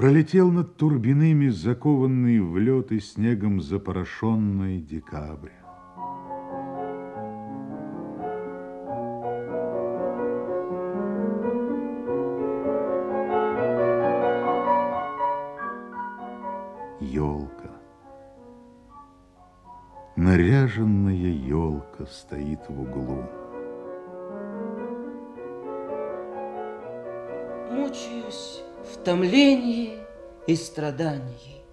Пролетел над турбинами закованный в лед и снегом запорошенный декабрь. Елка. Наряженная елка стоит в углу. Мучаюсь в томлении и страдании.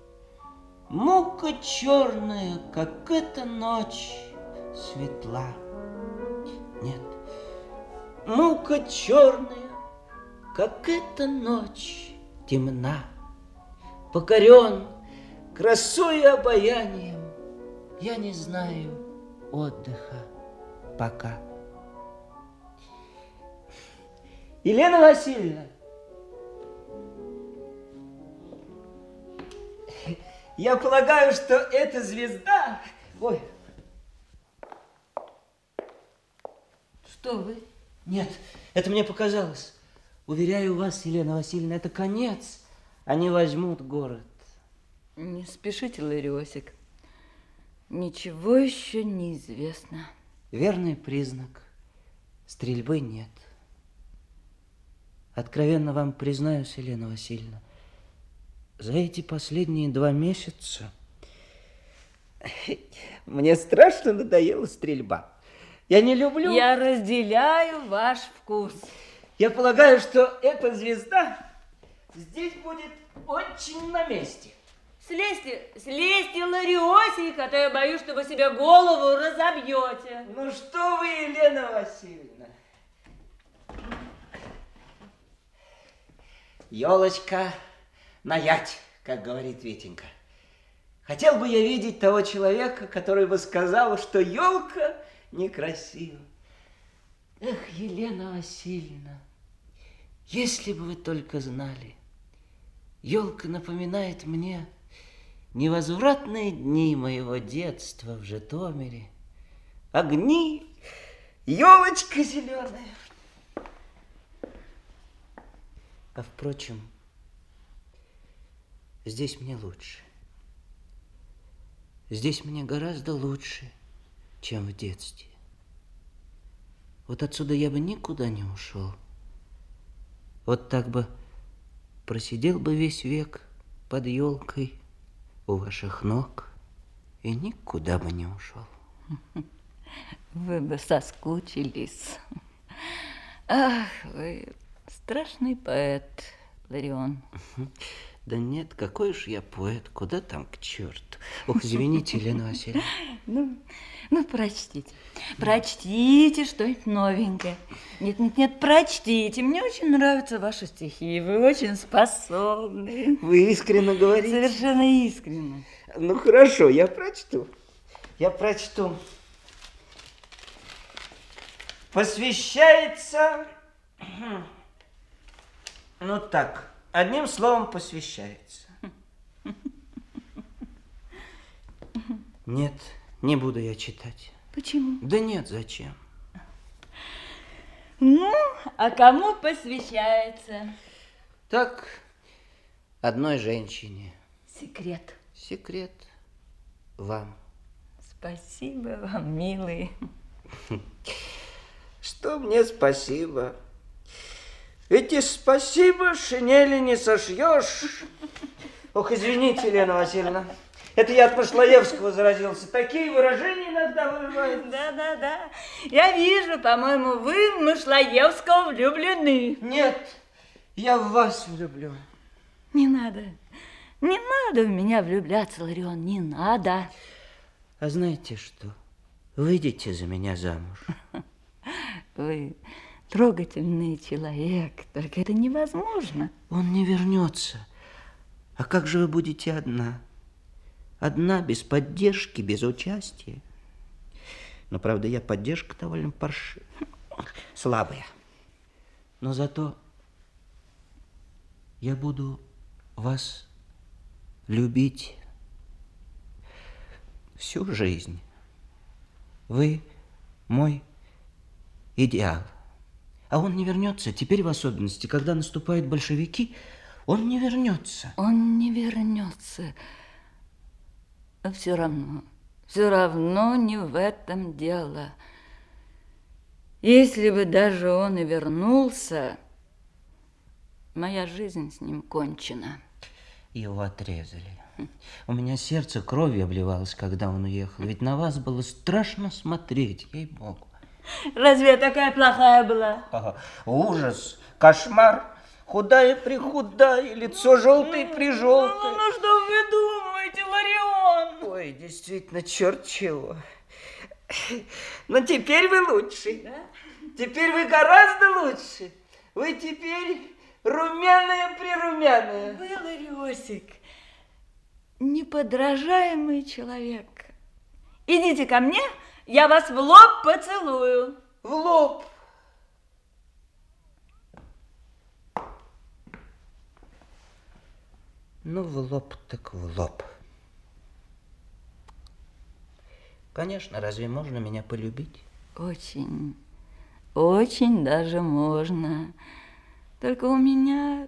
Мука черная, как эта ночь, светла. Нет, мука черная, как эта ночь, темна. Покорен красой и обаянием, я не знаю отдыха пока. Елена Васильевна, Я полагаю, что эта звезда... Ой. Что вы? Нет, это мне показалось. Уверяю вас, Елена Васильевна, это конец. Они возьмут город. Не спешите, Лариосик. Ничего еще не известно. Верный признак. Стрельбы нет. Откровенно вам признаюсь, Елена Васильевна, за эти последние два месяца мне страшно надоела стрельба. Я не люблю... Я разделяю ваш вкус. Я полагаю, что эта звезда здесь будет очень на месте. Слезьте, слезьте, Лариосик, а то я боюсь, что вы себе голову разобьете. Ну что вы, Елена Васильевна? Елочка, наять, как говорит Витенька. Хотел бы я видеть того человека, который бы сказал, что елка некрасива. Эх, Елена Васильевна, если бы вы только знали, елка напоминает мне невозвратные дни моего детства в Житомире. Огни, елочка зеленая. А впрочем, Здесь мне лучше. Здесь мне гораздо лучше, чем в детстве. Вот отсюда я бы никуда не ушел. Вот так бы просидел бы весь век под елкой у ваших ног и никуда бы не ушел. Вы бы соскучились. Ах, вы страшный поэт, Ларион. Да нет, какой уж я поэт, куда там к черту. Ох, извините, Елена Васильевна. Ну, ну, прочтите. Прочтите что-нибудь новенькое. Нет, нет, нет, прочтите. Мне очень нравятся ваши стихи. Вы очень способны. Вы искренне говорите? Совершенно искренне. Ну, хорошо, я прочту. Я прочту. Посвящается... Ну, так одним словом посвящается. Нет, не буду я читать. Почему? Да нет, зачем? Ну, а кому посвящается? Так, одной женщине. Секрет. Секрет вам. Спасибо вам, милый. Что мне спасибо? Ведь и спасибо шинели не сошьешь. Ох, извините, Елена Васильевна. Это я от Машлаевского заразился. Такие выражения иногда вырывают. Да, да, да. Я вижу, по-моему, вы в Машлаевского влюблены. Нет, я в вас влюблю. Не надо. Не надо в меня влюбляться, Ларион, не надо. А знаете что? Выйдите за меня замуж. Вы трогательный человек, только это невозможно. Он не вернется. А как же вы будете одна? Одна, без поддержки, без участия. Но, правда, я поддержка довольно парш... слабая. Но зато я буду вас любить всю жизнь. Вы мой идеал. А он не вернется, теперь в особенности, когда наступают большевики, Он не вернется. Он не вернется. А все равно, все равно не в этом дело. Если бы даже он и вернулся, моя жизнь с ним кончена. Его отрезали. У меня сердце кровью обливалось, когда он уехал. Ведь на вас было страшно смотреть, ей-богу. Разве я такая плохая была? Ага. Ужас, кошмар. Худая-прихудая, лицо желтое-прижелтое. Ну, ну, что вы думаете, Ларион? Ой, действительно, черт чего. Но теперь вы лучше. Да? Теперь вы гораздо лучше. Вы теперь румяная-прирумяная. Вы, Лариосик, неподражаемый человек. Идите ко мне, я вас в лоб поцелую. В лоб. Ну, в лоб так в лоб. Конечно, разве можно меня полюбить? Очень, очень даже можно. Только у меня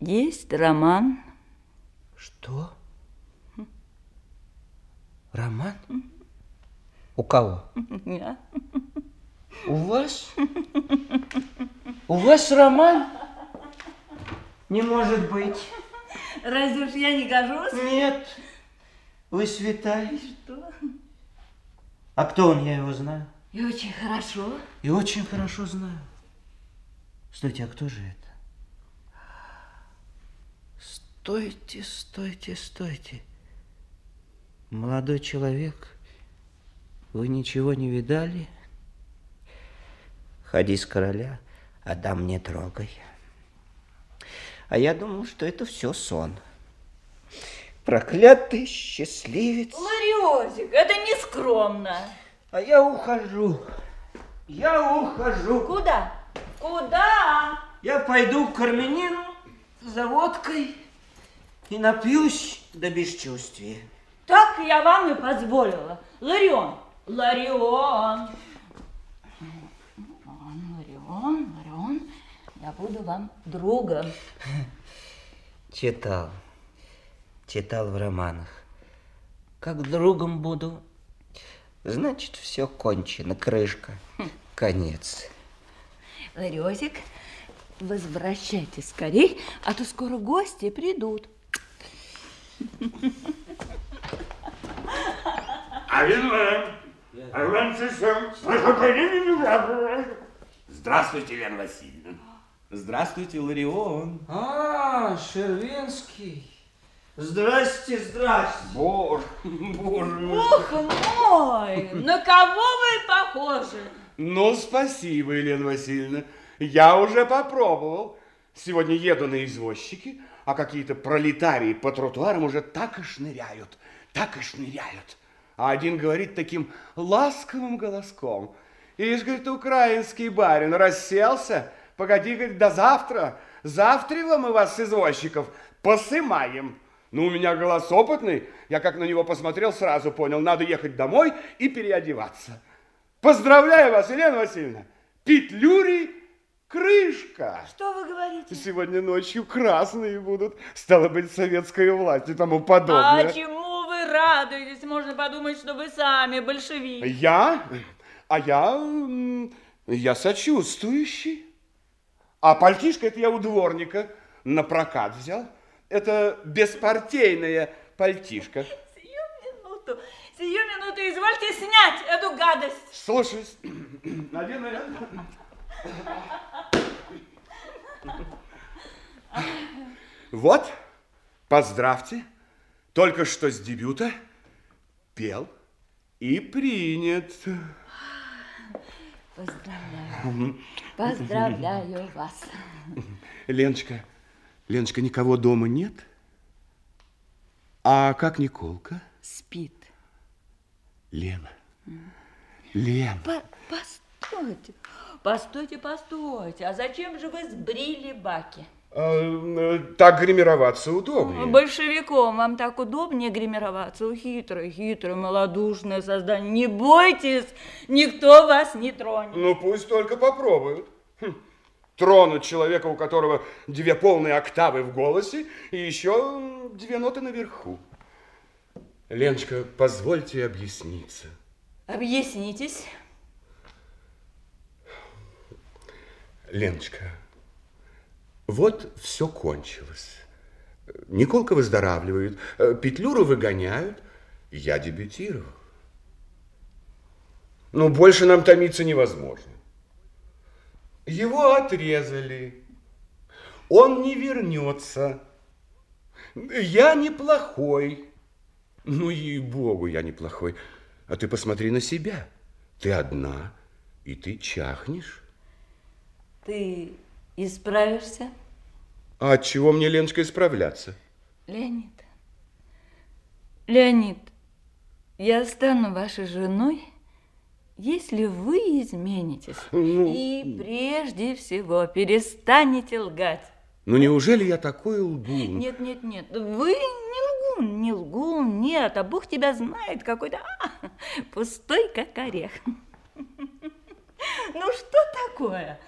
есть роман. Что? Роман? У кого? Я. У вас? У вас роман? Не может быть. Разве уж я не гожусь? Нет. Вы святая. Что? А кто он, я его знаю. И очень хорошо. И очень хорошо знаю. Стойте, а кто же это? Стойте, стойте, стойте. Молодой человек, вы ничего не видали? Ходи с короля, а дам не трогай. А я думал, что это все сон. Проклятый счастливец. Лариозик, это не скромно. А я ухожу. Я ухожу. Куда? Куда? Я пойду к Карменину за водкой и напьюсь до бесчувствия. Так я вам и позволила. Ларион, Ларион. Ларион, Ларион, я буду вам другом. Читал. Читал в романах. Как другом буду, значит, все кончено, крышка, конец. Ларезик, возвращайтесь скорей, а то скоро гости придут. Здравствуйте, Лена Васильевна. Здравствуйте, Ларион. А, Шервинский. Здрасте, здрасте. Боже, боже. Бог мой, на кого вы похожи? Ну, спасибо, Елена Васильевна. Я уже попробовал. Сегодня еду на извозчики, а какие-то пролетарии по тротуарам уже так и шныряют, так и шныряют. А один говорит таким ласковым голоском. Ишь, говорит, украинский барин расселся. Погоди, говорит, до завтра. Завтра мы вас, извозчиков, посымаем. Ну, у меня голос опытный. Я как на него посмотрел, сразу понял, надо ехать домой и переодеваться. Поздравляю вас, Елена Васильевна. Петлюри крышка. Что вы говорите? Сегодня ночью красные будут. Стало быть, советская власть и тому подобное. А чему радуетесь? Можно подумать, что вы сами большевик. Я? А я... Я сочувствующий. А пальтишко это я у дворника на прокат взял. Это беспартийная пальтишка. Сию минуту, сию минуту, извольте снять эту гадость. Слушаюсь. Один наряд. Вот, поздравьте. Только что с дебюта пел и принят. Поздравляю. Поздравляю вас. Леночка, Леночка, никого дома нет? А как Николка? Спит. Лена. Лена. По- постойте, постойте, постойте. А зачем же вы сбрили баки? Э, так гримироваться удобнее. Большевиком вам так удобнее гримироваться. Хитрое, хитрое, малодушное создание. Не бойтесь, никто вас не тронет. Ну, пусть только попробуют. Хм. тронуть человека, у которого две полные октавы в голосе и еще две ноты наверху. Леночка, позвольте объясниться. Объяснитесь. Леночка, вот все кончилось. Николка выздоравливает, Петлюру выгоняют, я дебютировал. Ну, больше нам томиться невозможно. Его отрезали. Он не вернется. Я неплохой. Ну, ей-богу, я неплохой. А ты посмотри на себя. Ты одна, и ты чахнешь. Ты исправишься? А от чего мне, Леночка, исправляться? Леонид, Леонид, я стану вашей женой, если вы изменитесь Ну. и прежде всего перестанете лгать. Ну, неужели я такой лгун? Нет, нет, нет, вы не лгун, не лгун, нет, а Бог тебя знает, какой-то а, пустой, как орех. Ну что такое?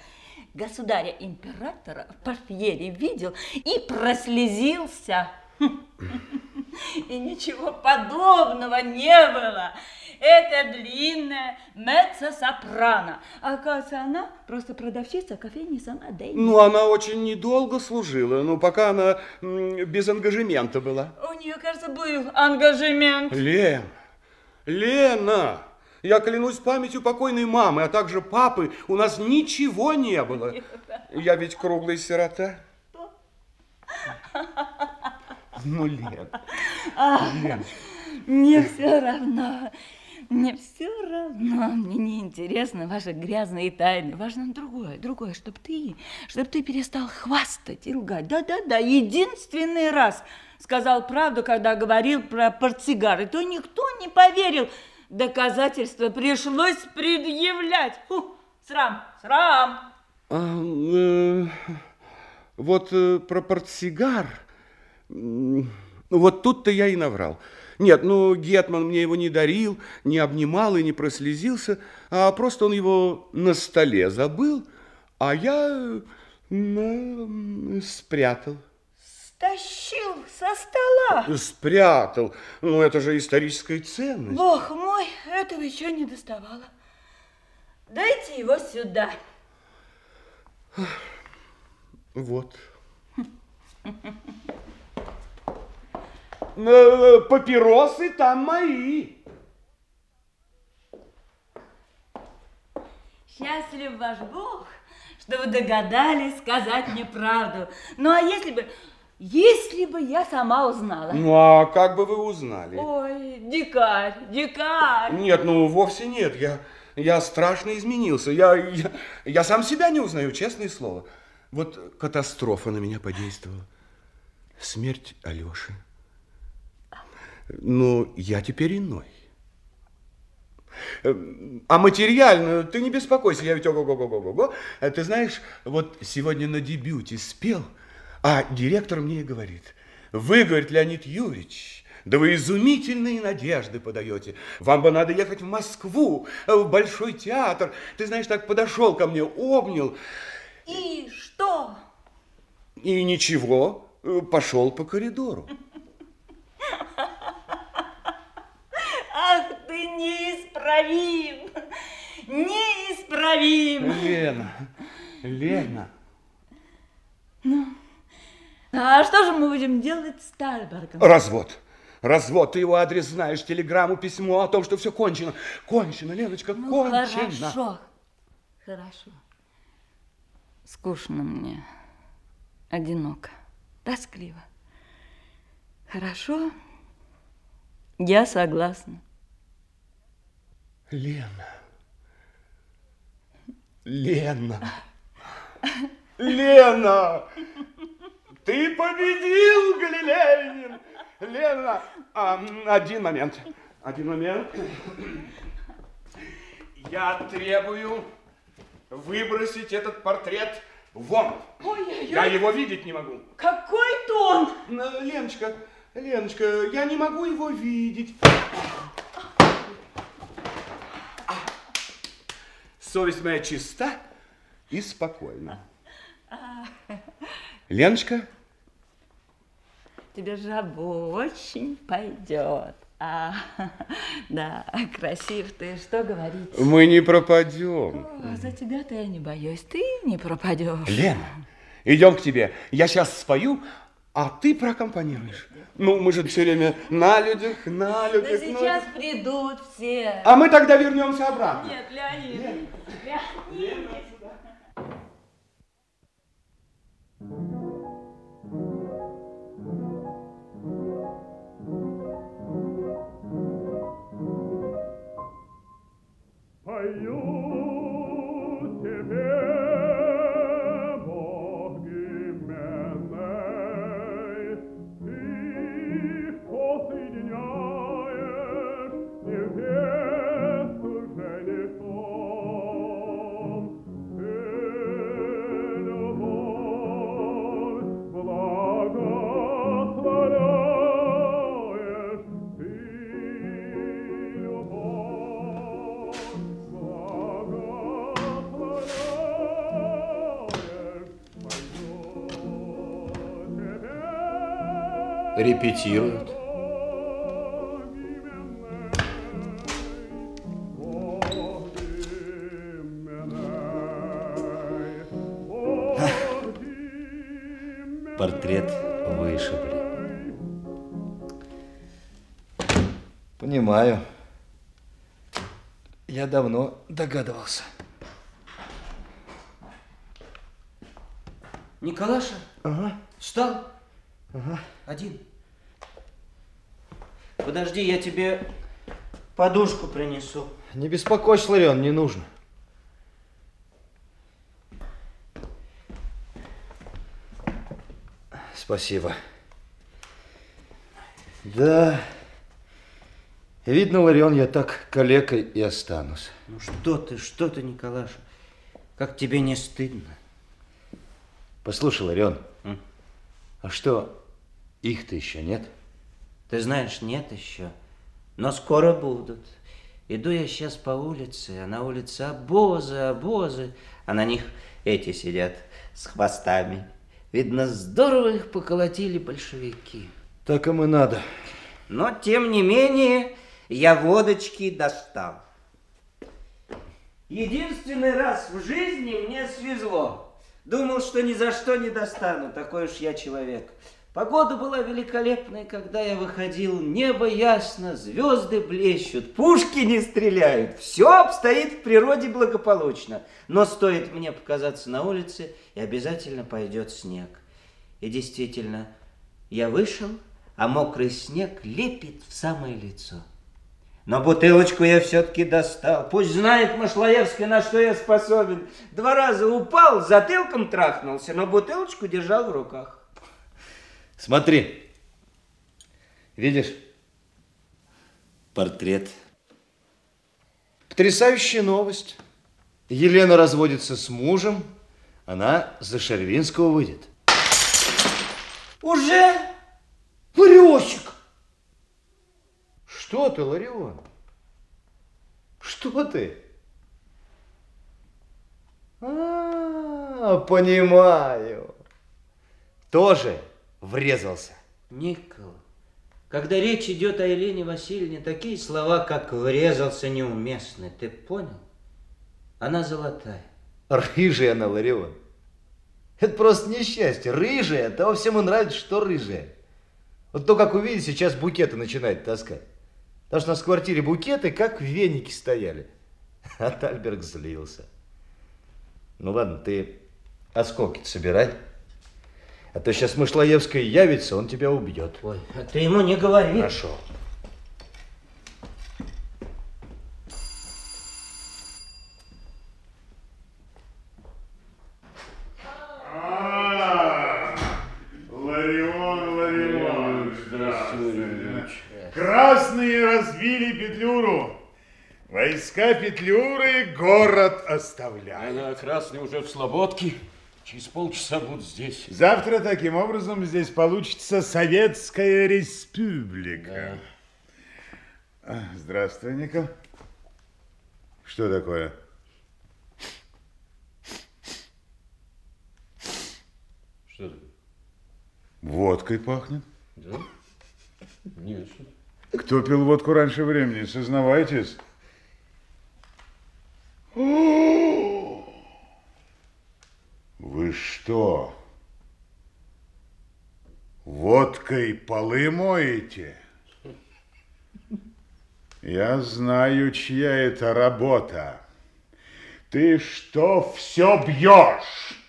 Государя-императора в портьере видел и прослезился. И ничего подобного не было. Это длинная меццо-сопрано. Оказывается, она просто продавщица кофейни сама Дэнни. Ну, она очень недолго служила, ну, пока она без ангажемента была. У нее, кажется, был ангажемент. Лен, Лена, я клянусь памятью покойной мамы, а также папы, у нас ничего не было. Я ведь круглый сирота. Ну, Лен, Лен, Мне все равно. Мне все равно. Мне не интересны ваши грязные тайны. Важно другое, другое, чтобы ты, чтобы ты перестал хвастать и лгать. Да-да-да, единственный раз сказал правду, когда говорил про портсигар. И то никто не поверил. Доказательства пришлось предъявлять. Фу, срам, срам. А, э, вот э, про портсигар, м, вот тут-то я и наврал. Нет, ну, Гетман мне его не дарил, не обнимал и не прослезился, а просто он его на столе забыл, а я э, спрятал. Стащил со стола. Спрятал. Ну, это же историческая ценность. Бог мой, этого еще не доставало. Дайте его сюда. Вот. Э, Папиросы там мои. Счастлив ваш Бог, что вы догадались сказать мне правду. Ну, а если бы, если бы я сама узнала? Ну, а как бы вы узнали? Ой, дикарь, дикарь. Нет, ну вовсе нет. Я, я страшно изменился. Я, я, я сам себя не узнаю, честное слово. Вот катастрофа на меня подействовала. Смерть Алёши. Ну, я теперь иной. А материально, ты не беспокойся, я ведь ого-го-го-го-го. Ты знаешь, вот сегодня на дебюте спел, а директор мне и говорит, вы, говорит, Леонид Юрьевич, да вы изумительные надежды подаете. Вам бы надо ехать в Москву, в Большой театр. Ты знаешь, так подошел ко мне, обнял, И что? и ничего, э, пошел по коридору. Ах ты неисправим, неисправим. Лена, Лена. А что же мы будем делать с Тальбергом? Развод. Развод. Ты его адрес знаешь, телеграмму, письмо о том, что все кончено. Кончено, Леночка, Ну, кончено. хорошо, хорошо. Скучно мне, одиноко, тоскливо. Хорошо, я согласна. Лена. Лена. Лена! Ты победил, Галилеянин! Лена, а, один момент. Один момент. Я требую выбросить этот портрет вон. Ой-ой-ой. Я его видеть не могу. Какой тон! Леночка, Леночка, я не могу его видеть. Совесть моя чиста и спокойна. Леночка? Тебе жабу очень пойдет. А, да, красив ты, что говорить. Мы не пропадем. О, за тебя-то я не боюсь, ты не пропадешь. Лена, идем к тебе. Я сейчас спою, а ты проаккомпанируешь. Ну, мы же все время на людях, на людях. Да на сейчас людях. придут все. А мы тогда вернемся обратно. Нет, Леонид. Леонид. Пою you? Репетируют. Портрет вышибли. Понимаю. Я давно догадывался. Николаша? Ага. Встал? Ага. Один. Подожди, я тебе подушку принесу. Не беспокойся, Ларион, не нужно. Спасибо. Да. Видно, Ларион, я так калекой и останусь. Ну что ты, что ты, Николаша? Как тебе не стыдно? Послушай, Ларион, а что, их-то еще нет? Ты знаешь, нет еще, но скоро будут. Иду я сейчас по улице, а на улице обозы, обозы, а на них эти сидят с хвостами. Видно, здорово их поколотили большевики. Так им и надо. Но, тем не менее, я водочки достал. Единственный раз в жизни мне свезло. Думал, что ни за что не достану, такой уж я человек. Погода была великолепная, когда я выходил. Небо ясно, звезды блещут, пушки не стреляют. Все обстоит в природе благополучно. Но стоит мне показаться на улице, и обязательно пойдет снег. И действительно, я вышел, а мокрый снег лепит в самое лицо. Но бутылочку я все-таки достал. Пусть знает Машлаевская, на что я способен. Два раза упал, затылком трахнулся, но бутылочку держал в руках. Смотри. Видишь? Портрет. Потрясающая новость. Елена разводится с мужем, она за Шервинского выйдет. Уже? Лариончик! Что ты, Ларион? Что ты? А, понимаю. Тоже врезался. Никола, когда речь идет о Елене Васильевне, такие слова, как «врезался» неуместны. Ты понял? Она золотая. Рыжая она, Ларион. Это просто несчастье. Рыжая, того всему нравится, что рыжая. Вот то, как увидит, сейчас букеты начинает таскать. Потому что у нас в квартире букеты, как веники стояли. А Тальберг злился. Ну ладно, ты осколки-то собирай. А то сейчас Мышлоевская явится, он тебя убьет. Ой, а ты ему не говори. Хорошо. А, Ларион, Ларион, здравствуйте. Красные разбили Петлюру. Войска Петлюры город оставляют. Она красный уже в Слободке. Через полчаса будут здесь. Завтра таким образом здесь получится Советская Республика. А, Здравствуй, Никол. Что такое? Что это? Водкой пахнет. Да? Нет, что Кто пил водку раньше времени, сознавайтесь. Вы что, водкой полы моете? Я знаю, чья это работа. Ты что все бьешь?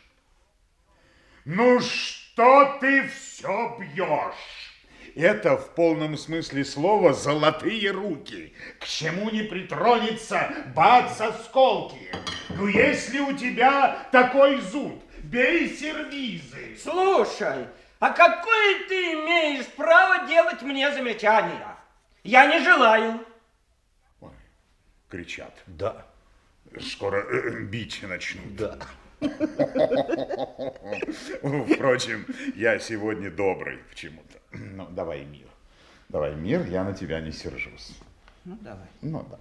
Ну что ты все бьешь? Это в полном смысле слова золотые руки. К чему не притронется, бац, осколки. Ну если у тебя такой зуд, бей сервизы. Слушай, а какое ты имеешь право делать мне замечания? Я не желаю. Ой, кричат. Да. Скоро э, бить начнут. Да. Впрочем, я сегодня добрый почему-то. Ну, давай мир. Давай мир, я на тебя не сержусь. Ну, давай. Ну да.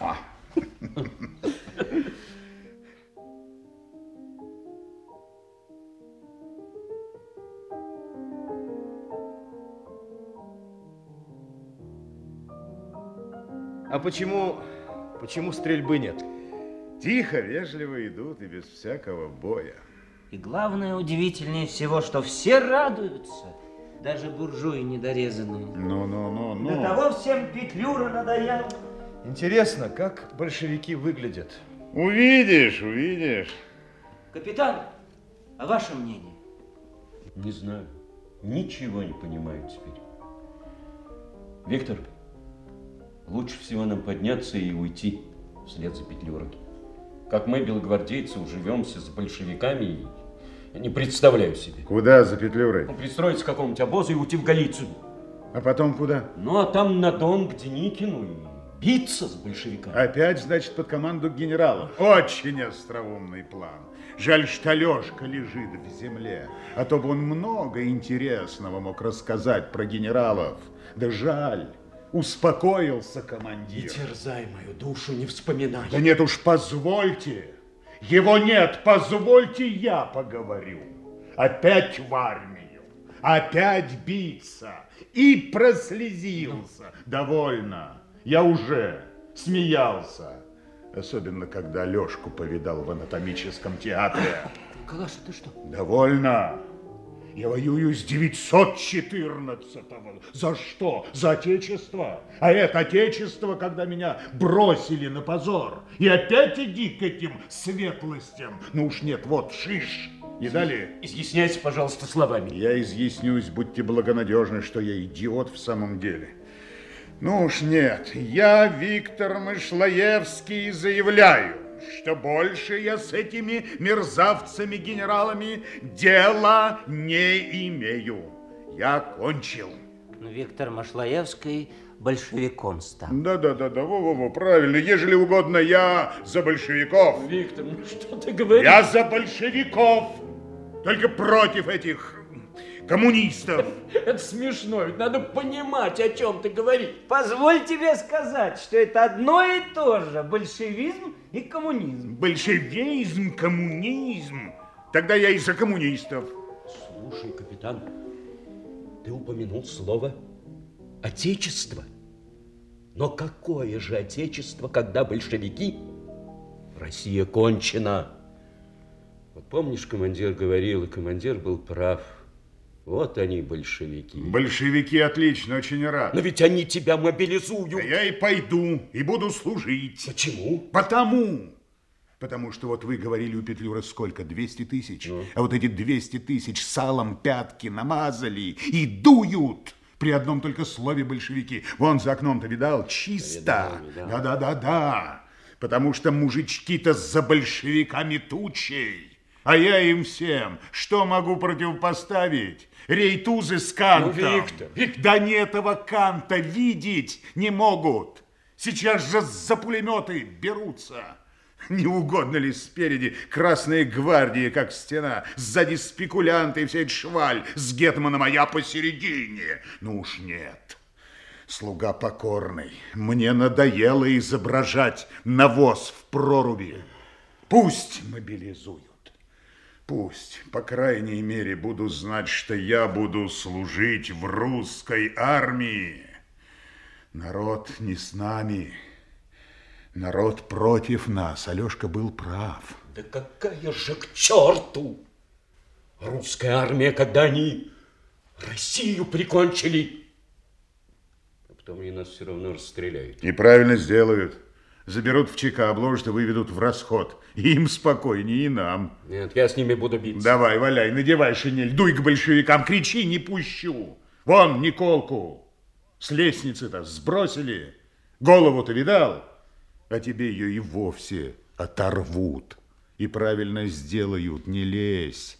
А. А почему, почему стрельбы нет? Тихо, вежливо идут и без всякого боя. И главное, удивительнее всего, что все радуются, даже буржуи недорезанные. Ну, ну, ну, ну. До того всем Петлюра надоел. Интересно, как большевики выглядят? Увидишь, увидишь. Капитан, а ваше мнение? Не знаю. Ничего не понимаю теперь. Виктор, лучше всего нам подняться и уйти вслед за Петлюрой. Как мы, белогвардейцы, уживемся с большевиками, и я не представляю себе. Куда за Петлюрой? Ну, Пристроиться к какому-нибудь обозу и уйти в Галицию. А потом куда? Ну, а там на дом к Деникину и биться с большевиками. Опять, значит, под команду генерала. Очень остроумный план. Жаль, что Лешка лежит в земле, а то бы он много интересного мог рассказать про генералов. Да жаль, успокоился командир. терзай мою душу, не вспоминай. Да нет уж, позвольте. Его нет, позвольте я поговорю. Опять в армию, опять биться. И прослезился. Довольно. Я уже смеялся. Особенно, когда Лешку повидал в анатомическом театре. Калаша, ты что? Довольно. Я воюю с 914-го. За что? За Отечество. А это Отечество, когда меня бросили на позор. И опять иди к этим светлостям. Ну уж нет, вот, шиш. И далее. Изъясняйся, пожалуйста, словами. Я изъяснюсь, будьте благонадежны, что я идиот в самом деле. Ну уж нет, я, Виктор Мышлоевский, заявляю, что больше я с этими мерзавцами-генералами дела не имею. Я кончил. Ну, Виктор Машлаевский большевиком стал. Да-да-да-да, во-во-во, правильно, ежели угодно, я за большевиков. Виктор, ну что ты говоришь? Я за большевиков, только против этих коммунистов. Это смешно, ведь надо понимать, о чем ты говоришь. Позволь тебе сказать, что это одно и то же большевизм и коммунизм. Большевизм, коммунизм. Тогда я и за коммунистов. Слушай, капитан, ты упомянул слово «отечество». Но какое же отечество, когда большевики? Россия кончена. Вот помнишь, командир говорил, и командир был прав. Вот они, большевики. Большевики отлично, очень рад. Но ведь они тебя мобилизуют. Да я и пойду, и буду служить. Почему? Потому. Потому что вот вы говорили у Петлюра сколько? 200 тысяч? А вот эти 200 тысяч салом пятки намазали и дуют. При одном только слове большевики. Вон за окном-то видал? Чисто. Да-да-да-да. Потому что мужички-то за большевиками тучей. А я им всем что могу противопоставить? Рейтузы с кантом. Ну, Виктор, Виктор. Да не этого канта видеть не могут. Сейчас же за пулеметы берутся. Не угодно ли спереди красные гвардии, как стена, сзади спекулянты и вся эта шваль с гетманом, а я посередине? Ну уж нет. Слуга покорный, мне надоело изображать навоз в проруби. Пусть мобилизуют. Пусть, по крайней мере, буду знать, что я буду служить в русской армии. Народ не с нами. Народ против нас. Алешка был прав. Да какая же к черту! Русская армия, когда они Россию прикончили, а потом они нас все равно расстреляют. И правильно сделают. Заберут в ЧК, обложат и выведут в расход. Им спокойнее, и нам. Нет, я с ними буду биться. Давай, валяй, надевай шинель, дуй к большевикам, кричи, не пущу. Вон, Николку, с лестницы-то сбросили. Голову-то видал? А тебе ее и вовсе оторвут. И правильно сделают, не лезь.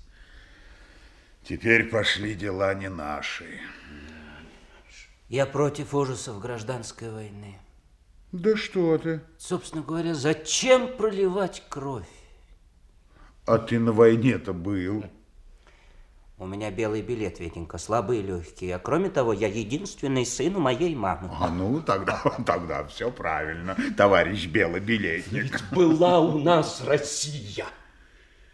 Теперь пошли дела не наши. Я против ужасов гражданской войны. Да что ты? Собственно говоря, зачем проливать кровь? А ты на войне-то был. У меня белый билет, Ветенька, слабый и легкий. А кроме того, я единственный сын у моей мамы. А ну, тогда, тогда все правильно, товарищ белый билетник. Была у нас Россия,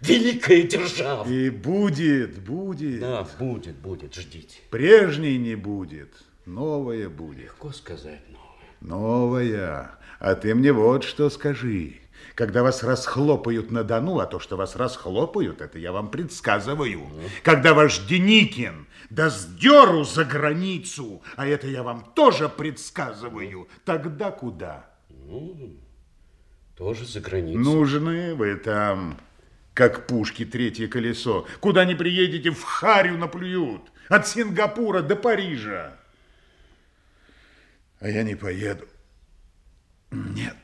великая держава. И будет, будет. Да, будет, будет, ждите. Прежней не будет, новое будет. Легко сказать новое. Новая. А ты мне вот что скажи. Когда вас расхлопают на Дону, а то, что вас расхлопают, это я вам предсказываю. Когда ваш Деникин даст дёру за границу, а это я вам тоже предсказываю, тогда куда? Тоже за границей. Нужны вы там, как пушки третье колесо. Куда не приедете, в харю наплюют. От Сингапура до Парижа. А я не поеду. Нет.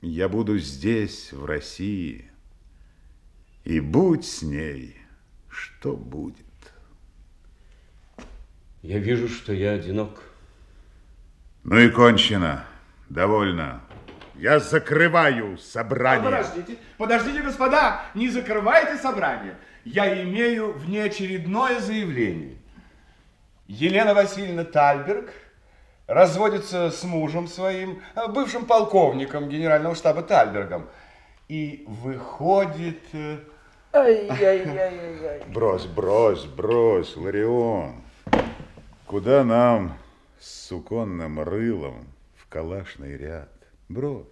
Я буду здесь, в России. И будь с ней, что будет. Я вижу, что я одинок. Ну и кончено. Довольно. Я закрываю собрание. Подождите, подождите, господа, не закрывайте собрание. Я имею внеочередное заявление. Елена Васильевна Тальберг разводится с мужем своим, э, бывшим полковником генерального штаба Тальбергом, и выходит... э, Брось, брось, брось, Ларион. Куда нам с суконным рылом в калашный ряд? Брось.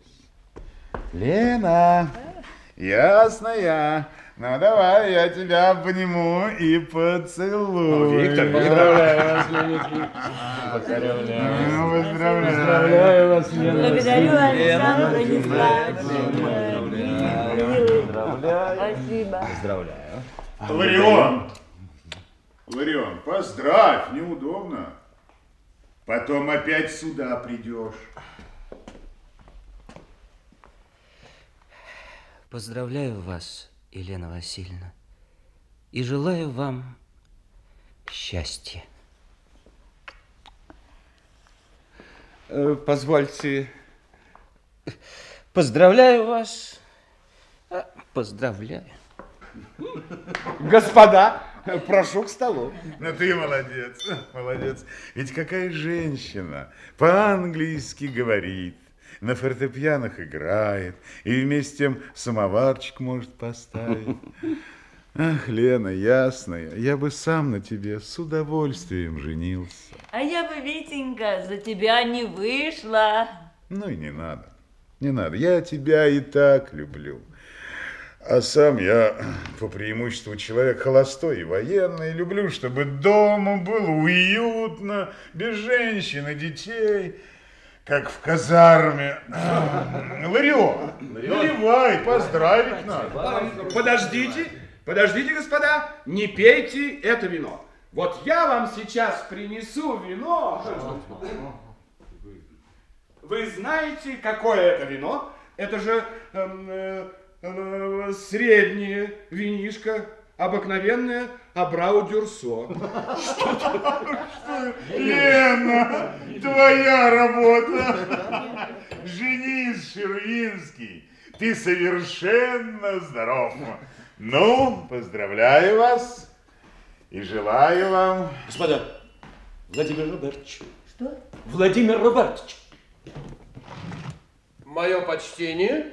Лена, ясная. Ну, давай, я тебя обниму и поцелую. Виктор, поздравляю вас, Поздравляю вас, Благодарю, Александр Спасибо. Ларион! Ларион, поздравь, неудобно. Потом опять сюда придешь. Поздравляю вас, Елена Васильевна, и желаю вам счастья. э, Позвольте, Поздравляю вас. А, Поздравляю. господа, прошу к столу. Ну ты молодец, молодец. Ведь какая женщина по-английски говорит, на фортепианах играет и вместе с тем самоварчик может поставить. Ах, Лена, ясная, я бы сам на тебе с удовольствием женился. А я бы, Витенька, за тебя не вышла. Ну и не надо, не надо, я тебя и так люблю. А сам я по преимуществу человек холостой и военный. Люблю, чтобы дома было уютно, без женщин и детей, как в казарме. Ларион, наливай, поздравить надо. Подождите, подождите, господа, не пейте это вино. Вот я вам сейчас принесу вино. Вы знаете, какое это вино? Это же эм, э, э, среднее винишко, обыкновенное Абрау Дюрсо. Лена, твоя работа. Женись, Шервинский. Ты совершенно здоров. Ну, поздравляю вас и желаю вам... Господа, Владимир Робертович. Что? Владимир Робертович. Мое почтение.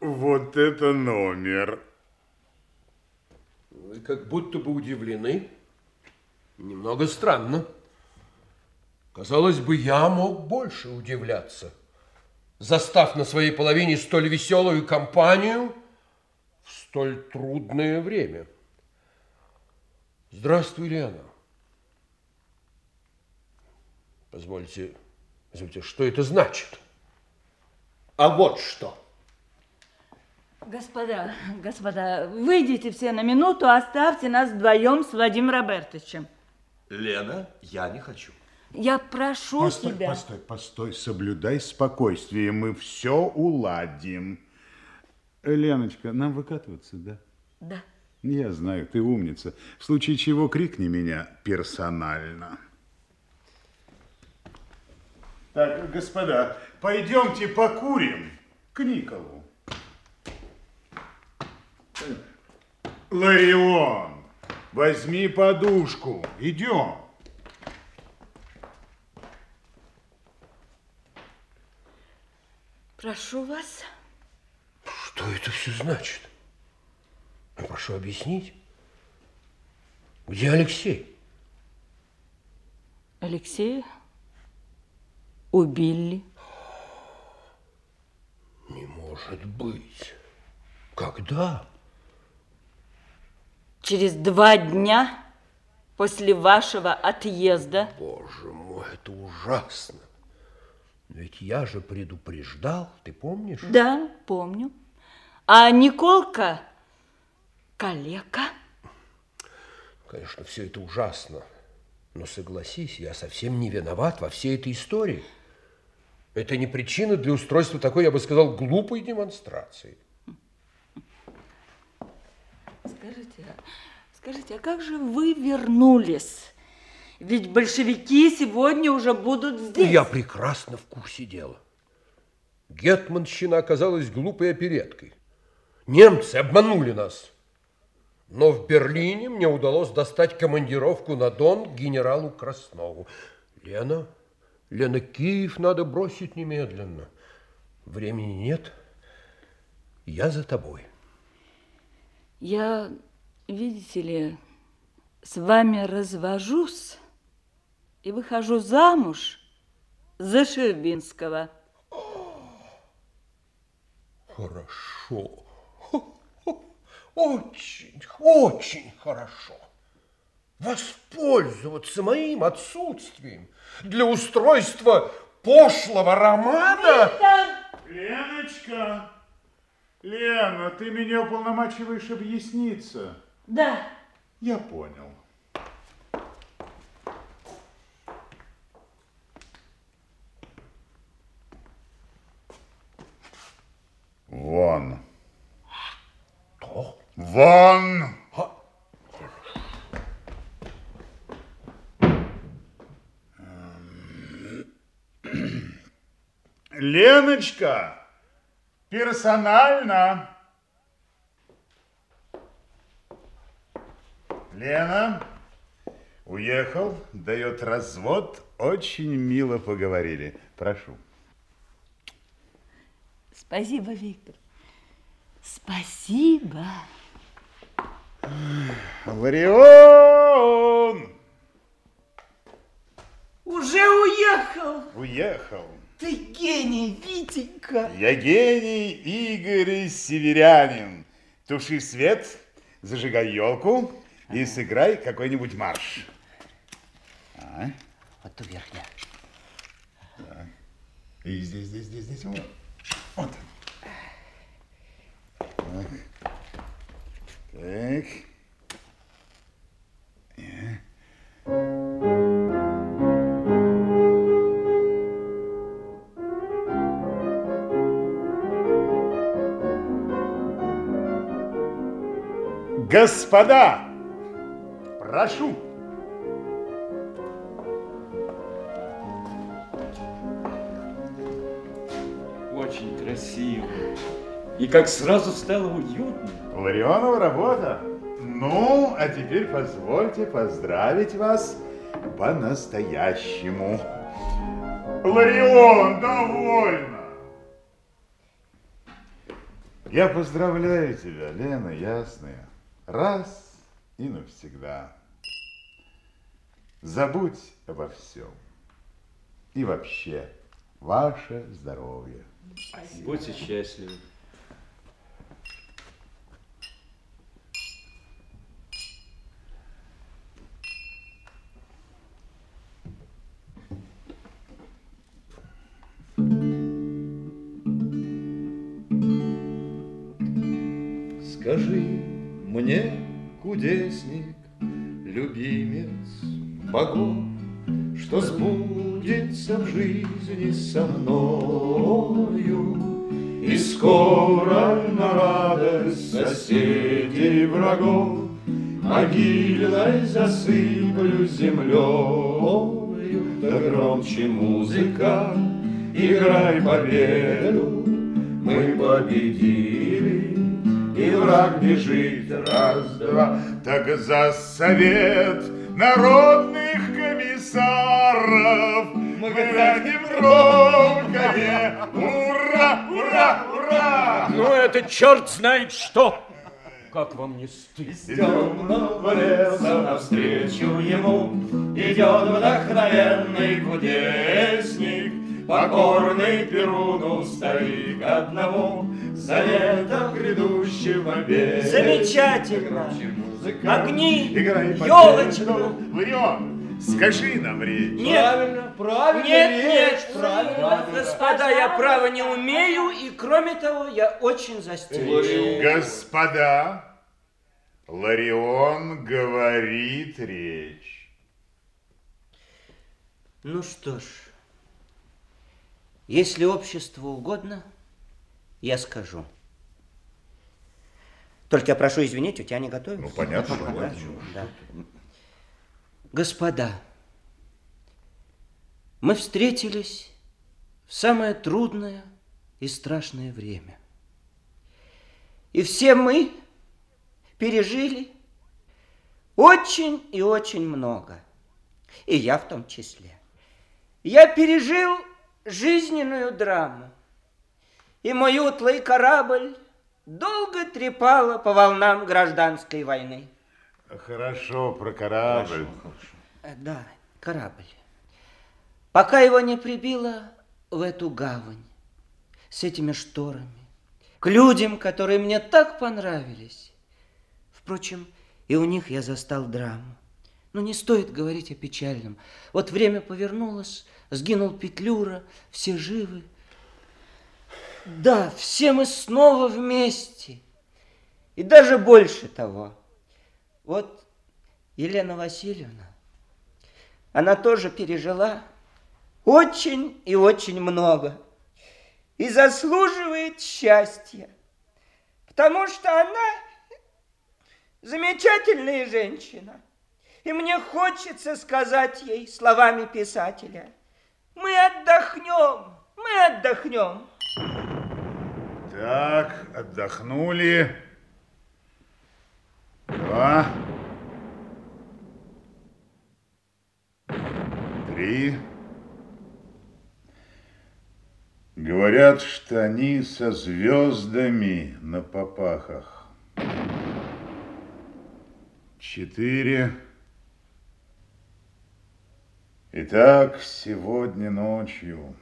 Вот это номер. Вы как будто бы удивлены. Немного странно. Казалось бы, я мог больше удивляться, застав на своей половине столь веселую компанию в столь трудное время. Здравствуй, Лена. Позвольте, позвольте, что это значит? А вот что. Господа, господа, выйдите все на минуту, оставьте нас вдвоем с Владимиром Робертовичем. Лена, я не хочу. Я прошу Постой, тебя. постой, постой, соблюдай спокойствие, мы все уладим. Леночка, нам выкатываться, да? Да. Я знаю, ты умница. В случае чего крикни меня персонально. Так, господа, пойдемте покурим к Николу. Ларион, возьми подушку. Идем. Прошу вас. Что это все значит? Я прошу объяснить. Где Алексей? Алексея убили. Не может быть. Когда? Через два дня после вашего отъезда. Боже мой, это ужасно. Но ведь я же предупреждал, ты помнишь? Да, помню. А Николка калека. Конечно, все это ужасно. Но согласись, я совсем не виноват во всей этой истории. Это не причина для устройства такой, я бы сказал, глупой демонстрации. Скажите, а- как же вы вернулись? Ведь большевики сегодня уже будут здесь. Я прекрасно в курсе дела. Гетманщина оказалась глупой опереткой. Немцы обманули нас. Но в Берлине мне удалось достать командировку на Дон к генералу Краснову. Лена, Лена, Киев надо бросить немедленно. Времени нет. Я за тобой. Я, видите ли, с вами развожусь и выхожу замуж за Шербинского. Хорошо. Очень, очень хорошо. Воспользоваться моим отсутствием для устройства пошлого романа. Леночка, Лена, ты меня уполномачиваешь объясниться. Да. Я понял. Вон. Вон! Леночка, персонально. Лена, уехал, дает развод, очень мило поговорили. Прошу. Спасибо, Виктор. Спасибо. Ларион! Уже уехал. Уехал. Ты гений, Витенька. Я гений Игорь Северянин. Туши свет, зажигай елку и сыграй какой-нибудь марш. А? Вот ту верхнюю. И здесь, здесь, здесь, здесь. Вот. вот. Так. Так. Господа, прошу. Очень красиво. И как сразу стало уютно. Ларионова работа. Ну, а теперь позвольте поздравить вас по-настоящему. Ларион, довольно. Я поздравляю тебя, Лена Ясная, раз и навсегда. Забудь обо всем. И вообще, ваше здоровье. Будьте счастливы. Скажи мне, кудесник, любимец богов, Что сбудется в жизни со мною, И скоро на радость соседей врагов Могильной засыплю землею, Да громче музыка, играй победу, Мы победили, и враг бежит. Раз-два. Так за совет народных комиссаров мы глянем громкое «Ура! Ура! Ура!» Ну, это черт знает что! Как вам не стыдно? Из темного леса навстречу ему Идет вдохновенный кудесник, Покорный Перуну старик одному, Заветом грядущего века. Замечательно. Огни, Играй елочку. победу. Скажи нам речь. Нет, Правильно, правильно, нет, речь, нет, правильно. господа, я право не умею, и кроме того, я очень застенчив. Господа, Ларион говорит речь. Ну что ж, если обществу угодно, я скажу. Только я прошу извинить, у тебя не готовилось. Ну, понятно, Да? Господа, мы встретились в самое трудное и страшное время. И все мы пережили очень и очень много. И я в том числе. Я пережил жизненную драму. И мой утлый корабль долго трепала по волнам гражданской войны. Хорошо, про корабль. Э, Да, корабль. Пока его не прибило в эту гавань с этими шторами, к людям, которые мне так понравились. Впрочем, и у них я застал драму. Но не стоит говорить о печальном. Вот время повернулось, сгинул Петлюра, все живы. Да, все мы снова вместе. И даже больше того. Вот Елена Васильевна, она тоже пережила очень и очень много. И заслуживает счастья. Потому что она замечательная женщина. И мне хочется сказать ей словами писателя. Мы отдохнем, мы отдохнем. Так, отдохнули. Два. Три. Говорят, что они со звездами на попахах. Четыре. Итак, сегодня ночью.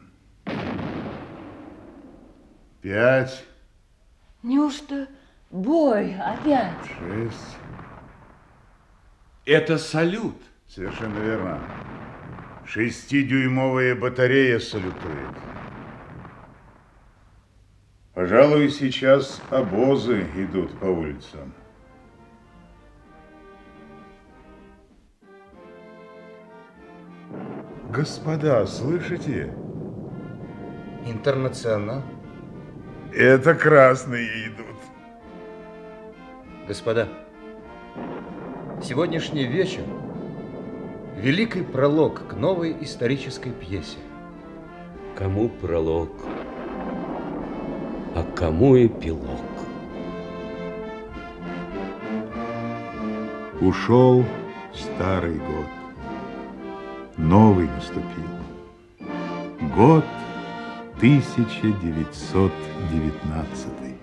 Пять. Неужто бой опять? Шесть. Это салют. Совершенно верно. Шестидюймовая батарея салютует. Пожалуй, сейчас обозы идут по улицам. Господа, слышите? Интернационал. Это красные идут. Господа, сегодняшний вечер – великий пролог к новой исторической пьесе. Кому пролог, а кому эпилог? Ушел старый год. Новый наступил. Год 1919.